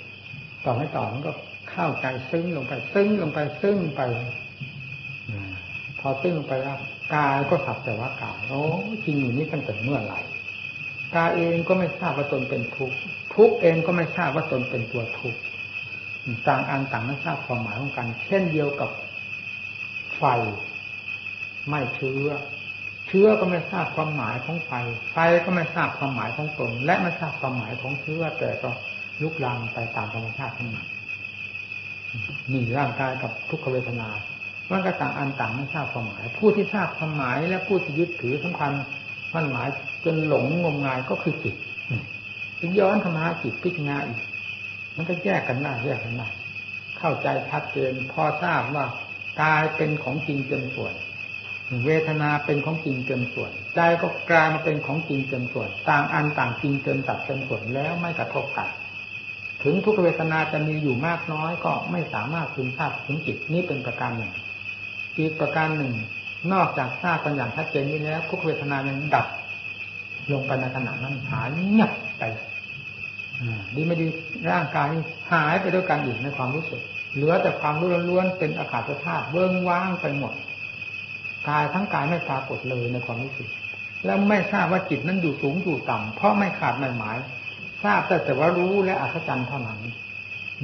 ต่อให้ต่อมันก็เข้าใจซึ้งลงไป ซึ้งลงไปซึ้งไปพอซึ้งลงไปแล้วกายก็สับแต่ว่ากายโอ้จริงอยู่นี่ตั้งแต่เมื่อไหร่กายเองก็ไม่ทราบว่าตนเป็นทุกข์ทุกข์เองก็ไม่ทราบว่าตนเป็นตัวทุกข์ ต่างอันต่างไม่ทราบความหมายของกัน เช่นเดียวกับไฟไม่เชื้อ เชื้อก็ไม่ทราบความหมายของไฟ ไฟก็ไม่ทราบความหมายของตนและไม่ทราบความหมายของเชื้อ แต่ก็ลุกลามไปตามธรรมชาติทั้งนั้นนี่ร่างกายกับทุกขเวทนามันก็ต่างอันต่างไม่ทราบความหมาย ผู้ที่ทราบความหมาย และผู้ที่ยึดถือสำคัญมันหมายจนหลงงมงายก็คือจิตย้อนธรรมะจิตพิจารณาอีก มันก็แยกกันได้าแยกกันได้าเข้าใจชัดเจนพอทราบว่ากายเป็นของจริงเต็มส่วน เวทนาเป็นของจริงเต็มส่วนใจก็กลายมาเป็นของจริงเต็มส่วน ต่างอันต่างจริงเต็มตัดเต็มส่วนแล้วไม่กระทบกันถึงทุกเวทนาจะมีอยู่มากน้อยก็ไม่สามารถพึงทราบถึงจิตนี้เป็นประการหนึ่งอีกประการหนึ่ง นอกจากทราบกันอย่างชัดเจนนี้แล้วทุกเวทนายังดับ ลงไปในขณะนั้นหายเงียบไป ดีไม่ดีร่างกายหายไปด้วยกันอีกในความรู้สึก เหลือแต่ความรู้ล้วนเป็นอากาศธาตุเบื้องว่างไปหมดกายทั้งกายไม่ปรากฏเลยในความรู้สึก แล้วไม่ทราบว่าจิตนั้นอยู่สูงอยู่ต่ำเพราะไม่ขาดไม่หมาย ทราบแต่แต่ว่ารู้และอัศจรรย์เท่านั้น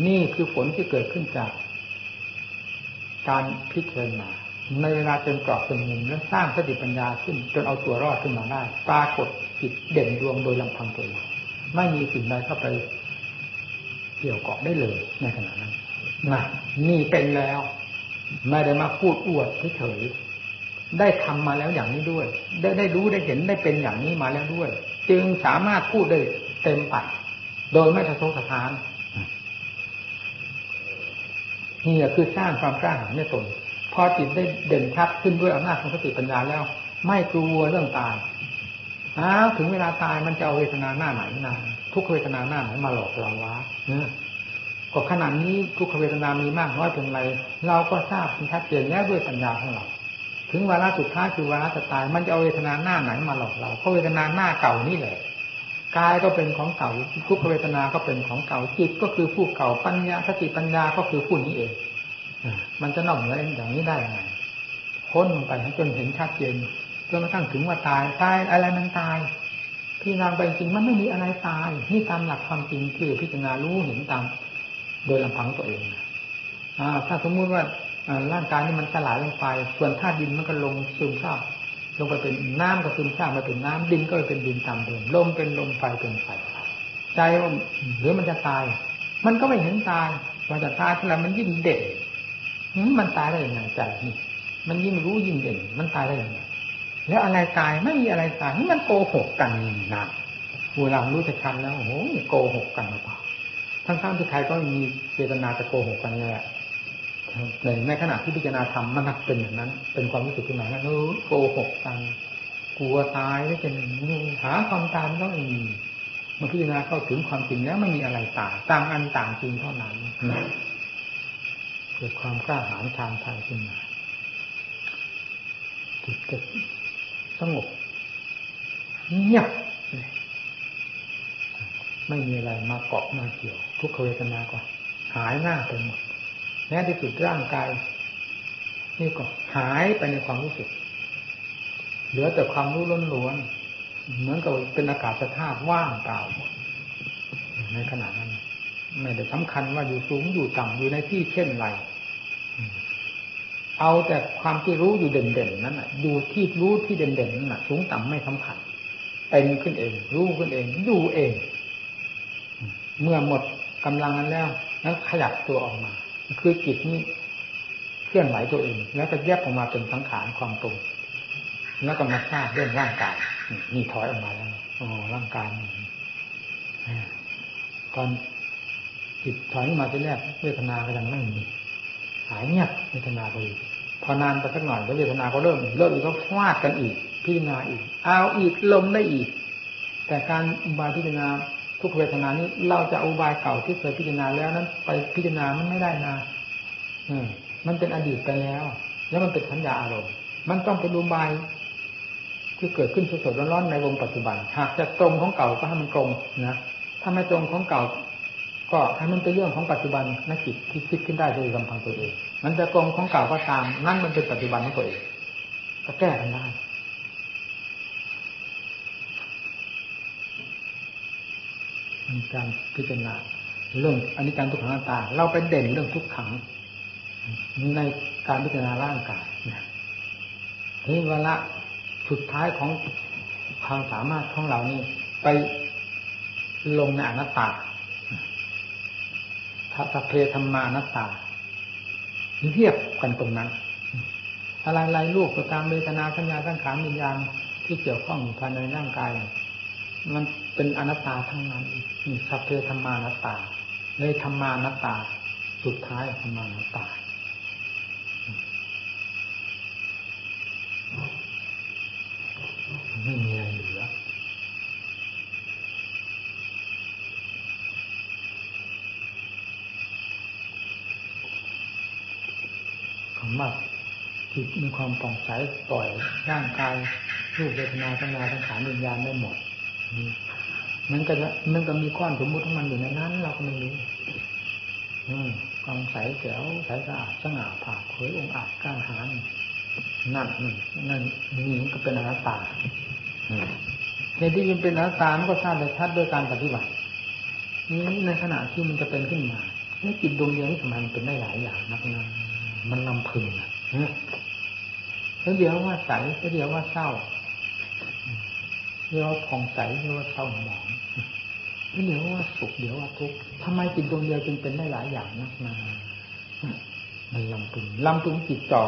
นี่คือผลที่เกิดขึ้นจาก การพิจารณาในเวลาเป็นกรอบเป็นมุมและสร้างสติปัญญาขึ้น จนเอาตัวรอดขึ้นมาได้ ปรากฏจิตเด่นดวงโดยลำพังตัวเอง ไม่มีสิ่งใดเข้าไปเกี่ยวเกาะได้เลยในขณะนั้นนะนี่เป็นแล้ว ไม่ได้มาพูดอวดเฉยๆได้ทำมาแล้วอย่างนี้ด้วย ได้ได้รู้ได้เห็นได้เป็นอย่างนี้มาแล้วด้วย จึงสามารถพูดได้เต็มปากโดยไม่สะทกสะท้านนี่คือสร้างความกล้าหาญในตน พอจิตได้เด่นชัดขึ้นด้วยอำนาจของสติปัญญาแล้ว ไม่กลัวเรื่องตาย อ้าวถึงเวลาตายมันจะเอาเวทนาหน้าไหนนาทุกเวทนาหน้าไหนมาหลอกเราวะก็ขนาดนี้ทุกเวทนามีมากน้อยเพียงไร เราก็ทราบชัดเจนแล้วด้วยปัญญาของเราถึงวาระสุดท้ายคือวาระจะตายมันจะเอาเวทนาหน้าไหนมาหลอกเราเพราะเวทนาหน้าเก่านี่แหละกายก็เป็นของเก่าทุกเวทนาก็เป็นของเก่าจิตก็คือผู้เก่าปัญญาสติปัญญาก็คือผู้นี้เองมันจะนอกเหนืออย่างนี้ได้ไงค้นลงไปจนเห็นชัดเจน จนกระทั่งถึงว่าตายตายอะไรมันตายพี่นางไปจริงมันไม่มีอะไรตายนี่ตามหลักความจริงที่พิจารณารู้เห็นตาม โดยลำพังตัวเองอถ้าสมมุติว่าร่างกายนี่มันสลายลงไป ส่วนธาตุดินมันก็ลงซึมซาบลงไปเป็นน้ำก็ซึมซาบมาเป็นน้ำดินก็เป็นดินตามเดิมลมเป็นลมไฟเป็นไฟใจว่าหรือมันจะตาย มันก็ไม่เห็นตายว่าจะตายเท่าไรมันยิ่งเด่นมันตายได้ยังไงใจนี่มันยิ่งรู้ยิ่งเด่น มันตายได้ยังไง แล้วอะไรตายไม่มีอะไรตายมันโกหกกันนะเวลารู้จะชันแล้วโอ้โหโกหกกันหรือเปล่าทั้งๆที่ใครก็มีเจตนาจะโกหกกันแหละในแม้ขณะที่พิจารณาธรรมมันเป็นอย่างนั้น เป็นความรู้สึกขึ้นมาแล้วโกหกกันกลัวตายแล้วเป็นหาความตายไม่ต้องมีมาพิจารณาเข้าถึงความจริงแล้วไม่มีอะไรต่างต่างอันต่างจริงเท่านั้นเกิดความกล้าหาญทางใจขึ้นมาจิตจะ สงบเงียบไม่มีอะไรมาเกาะมาเกี่ยว ทุกขเวทนาก็หายหน้าไปหมดแม้ที่สุดร่างกาย นี่ก็หายไปในความรู้สึก เหลือแต่ความรู้ล้วนๆเหมือนกับเป็นอากาศธาตุว่างเปล่าในขณะนั้น ไม่ได้สำคัญว่าอยู่สูงอยู่ต่ำอยู่ในที่เช่นไร เอาแต่ความที่รู้อยู่เด่นๆนั้นอะอยู่ที่รู้ที่เด่นๆนั้นสูงต่ำไม่สำคัญเป็นขึ้นเอง รู้ขึ้นเองอยู่เอง เมื่อหมดกำลังนั้นแล้วนั้นขยับตัวออกมา คือจิตนี้เคลื่อนไหวตัวเอง แล้วก็แยกออกมาเป็นสังขารความตรงแล้วก็มาทราบเรื่องร่างกายนี่ถอยออกมาแล้วอ๋อร่างกายตอนจิตถอยมาเป็นแรกเวทนาก็ยังไม่มีายเงียบเวทนาไปพอนานไปสักหน่อยแล้วเวทนาก็เริ่มเริ่มอีกก็ฟาดกันอีก พิจารณาอีก เอาอีกลมได้อีก แต่การอุบายพิจารณาทุกเวทนานี้เราจะอุบายเก่าที่เคยพิจารณาแล้วนั้น ไปพิจารณามันไม่ได้นะอืม มันเป็นอดีตไปแล้ว แล้วมันเป็นสัญญาอารมณ์ มันต้องเป็นอุบายที่เกิดขึ้นสดๆร้อนๆในวงปัจจุบัน หากจะตรงของเก่าก็ให้มันตรงนะถ้าไม่ตรงของเก่า ก็ให้มันเป็นเรื่องของปัจจุบันนักจิตที่คิดขึ้นได้โดยลำพังตัวเอง มันจะตรงของเก่าก็ตาม นั่นมันเป็นปัจจุบันของตัวเองก็แก้กันได้มันการพิจารณาเรื่องอันนี้การทุกขังตา เราไปเด่นเรื่องทุกขัง ในการพิจารณาร่างกายนี่เวลาสุดท้ายของความสามารถของเรานี่ไปลงในอนัตตา ทัเพธรรมานัตตาเทียบกันตรงนั้นอะไรไรลูกก็ตามเวทนาสัญญาสังขารวิญญาณที่เกี่ยวข้องภายในร่างกาย มันเป็นอนัตตาทั้งนั้นสัพเพธรรมานัตตาเลยธรรมานัตตา สุดท้ายธรรมานัตตาไม่มีอะไรเหลือ ว่าจิตมีความป่องใสปล่อยร่างกายรูปเวทนาสัญญาสังขารวิญญาณได้หมดมันก็จะมันก็มีก้อนสมมุติของมันอยู่ในนั้น เราก็ไม่รู้กองใสแจ๋วใสสะอาดสง่าผ่าเผยองอาจกล้าหาญนั่นนี่นั่นนี่ก็เป็นอนัตตาในที่มันเป็นอนัตตามันก็ทราบได้ชัดด้วยการปฏิบัตินี้ในขณะที่มันจะเป็นขึ้นมาแล้วจิตดวงเดียวนี่ทำไมมันเป็นได้หลายอย่างนักนะ มันลำพึงอะแล้วเดี๋ยวว่าใสแล้วเดี๋ยวว่าเศร้าเรียว่าผ่องใสเรียกว่าเศร้าหมองเดี๋ยวว่าสุขเดี๋ยวว่าทุกข์ทำไมจิตดวงเดียวจึงเป็นได้หลายอย่างนักนามันลำพึงลำพึงจิตจ่อ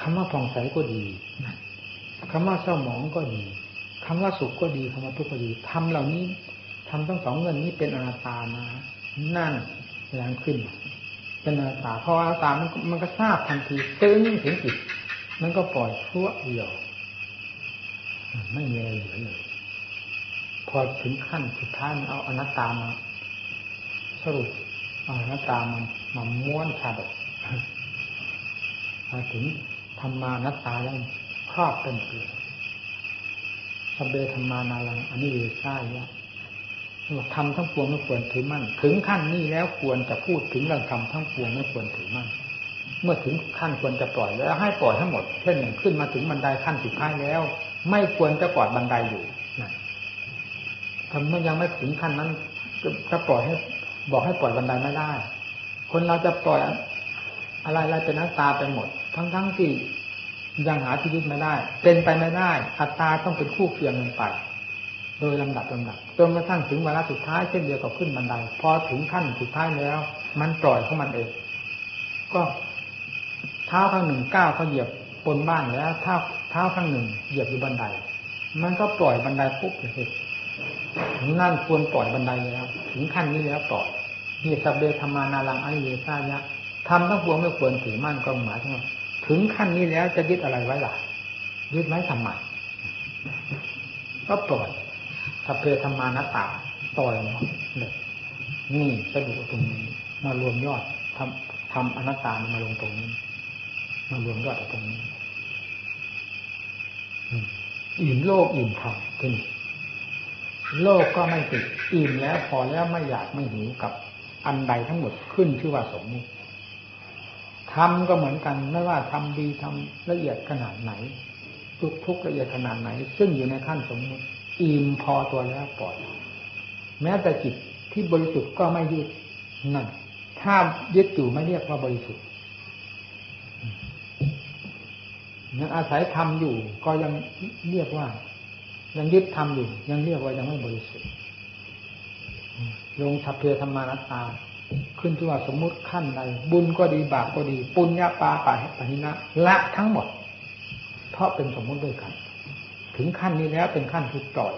คำว่าผ่องใสก็ดีคำว่าเศร้าหมองก็ดีคำว่าสุขก็ดีคำว่าทุกข์ก็ดีทำเหล่านี้ ทำทั้งสองเงินนี้เป็นอนาตานะนั่นแรงขึ้น เป็นอนาตาพออนาตามันมันก็ทราบทันทีตึ้งถึงจิตมันก็ปล่อยทั่วเดียวไม่มีอะไรเหลือเลยพอถึงขั้นสุดท้ายเอาอนัตตามา สรุปเอาอนัตตามามาม้วนชาดกมาถึงธรรมานัตตาแล้วครอบเป็นเกลือสเบธรรมานาลังอันนี้เลยใช่แทำทั้งปวงไม่ควรถือมั่น ถึงขั้นนี้แล้วควรจะพูดถึงเรื่องทำทั้งปวงไม่ควรถือมั่น เมื่อถึงขั้นควรจะปล่อยแล้วให้ปล่อยทั้งหมด เช่นขึ้นมาถึงบันไดขั้นสุดท้ายแล้ว ไม่ควรจะปล่อยบันไดอยู่ทำเมื่อยังไม่ถึงขั้นนั้นจะปล่อยให้ บอกให้ปล่อยบันไดไม่ได้ คนเราจะปล่อยอะไรอะไรเป็นนักตาไปหมด ทั้งทั้งที่ยังหาที่ยึดไม่ได้ เป็นไปไม่ได้ อัตตาต้องเป็นคู่เคียงกันไป โดยลำดับลำดับจนกระทั่งถึงเวลาสุดท้ายเช่นเดียวกับขึ้นบันไดพอถึงขั้นสุดท้ายแล้ว มันปล่อยของมันเอง ก็เท้าข้างหนึ่งก้าวเขาเหยียบบนบ้านแล้วเท้าเท้าข้างหนึ่งเหยียบอยู่บันได มันก็ปล่อยบันไดปุ๊บเลยนั่นควรปล่อยบันไดแล้ว ถึงขั้นนี้แล้วปล่อยนี่สับเดธรรมานาลังอนิเยสายะทำทั้งปวงไม่ควรถือมั่นก็หมายถึงถึงขั้นนี้แล้วจะยึดอะไรไว้ล่ะยึดไว้ทำไมก็ปล่อย สัพเพธรรมานาตาปล่อยเลยนี่สะดุตรงนี้มารวมยอดทำทำอนัตตามาลงตรงนี้มารวมยอดตรงนี้อิ่มโลกอิ่มธรรมขึ้นโลกก็ไม่ติดอิ่มแล้วพอแล้วไม่อยากไม่หิวกับอันใดทั้งหมดขึ้นชื่อว่าสมมุติทำก็เหมือนกันไม่ว่าทำดีทำละเอียดขนาดไหนทุกทุกละเอียดขนาดไหน ซึ่งอยู่ในขั้นสมมุติ อิ่มพอตัวแล้วปล่อย แม้แต่จิตที่บริสุทธิ์ก็ไม่ยึดนั่นถ้ายึดอยู่ไม่เรียกว่าบริสุทธิ์ยังอาศัยทำอยู่ ก็ยังเรียกว่า ยังยึดทำอยู่ ยังเรียกว่ายังไม่บริสุทธิ์ลงทัพเพธรรมานัตา ขึ้นที่ว่าสมมุติขั้นใดบุญก็ดีบาปก็ดี ปุญญาปาปะปะหินะละทั้งหมด เพราะเป็นสมมุติด้วยกัน ถึงขั้นนี้แล้วเป็นขั้นที่ปล่อย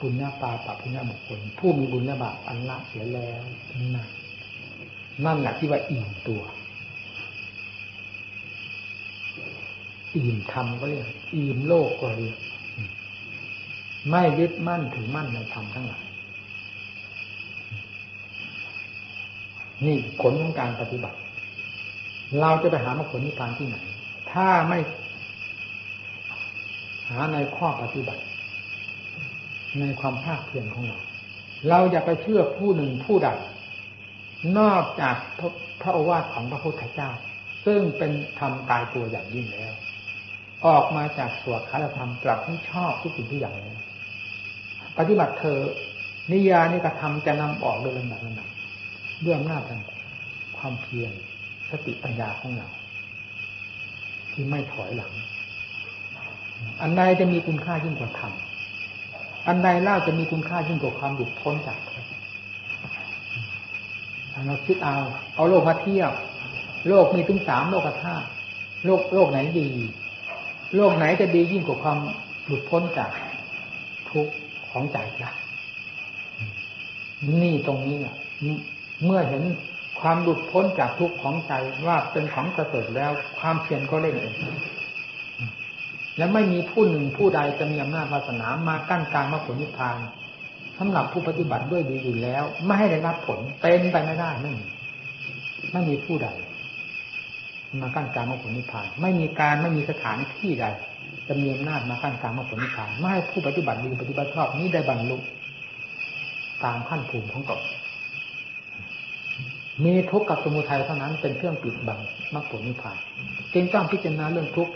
ปุญญาปาปะปุญญาบุคคล ผู้มีบุญญาบาปอันละเสียแล้วนั่นนั่นแหละที่ว่าอิ่มตัว อิ่มธรรมก็เรียกอิ่มโลกก็เรียกไม่ยึดมั่นถือมั่นในธรรมทั้งหลายนี่ผลของการปฏิบัติ เราจะไปหามรรคผลนิพพานที่ไหน ถ้าไม่ หาในข้อปฏิบัติ ในความภาคเพียรของเรา เราอย่าไปเชื่อผู้หนึ่งผู้ใดนอกจากพระโอวาทของพระพุทธเจ้า ซึ่งเป็นธรรมกายตัวอย่างยิ่งแล้ว ออกมาจากสวดคาธรรมปรับให้ชอบทุกสิ่งทุกอย่างแล้ปฏิบัติเธอ นิยานิกระทำจะนำออกโดยลำดับลำดับด้วยอำนาจแห่งความเพียรสติปัญญาของเราที่ไม่ถอยหลัง อันใดจะมีคุณค่ายิ่งกว่าธรรม อันใดเล่าจะมีคุณค่ายิ่งกว่าความหลุดพ้นจากเราคิดเอา เอาโลกมาเทียบ โลกมีถึงสามโลกธาตุ โลกโลกไหนดี โลกไหนจะดียิ่งกว่าความหลุดพ้นจากทุกข์ของใจละนี่ตรงนี้อะเมื่อเห็นความหลุดพ้นจากทุกข์ของใจว่าเป็นของกระเสริฐแล้ว ความเพียรก็เล่นเอง และไม่มีผู้หนึ่งผู้ใดจะมีอำนาจวาสนามากั้นกลางมรรคผลนิพพานสำหรับผู้ปฏิบัติด้วยดีอยู่แล้ว ไม่ให้ได้รับผลเป็นไปไม่ได้ไม่มีไม่มีผู้ใด มากั้นกลางมรรคผลนิพพาน ไม่มีการไม่มีสถานที่ใด จะมีอำนาจมากั้นกลางมรรคผลนิพพานไม่ให้ผู้ปฏิบัติดีปฏิบัติชอบนี้ได้บรรลุตามขั้นภูมิของตนมีทุกข์กับสมุทัยเท่านั้นเป็นเครื่องปิดบังมรรคผลนิพพานจึงต้องพิจารณาเรื่องทุกข์